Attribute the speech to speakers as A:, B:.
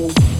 A: you.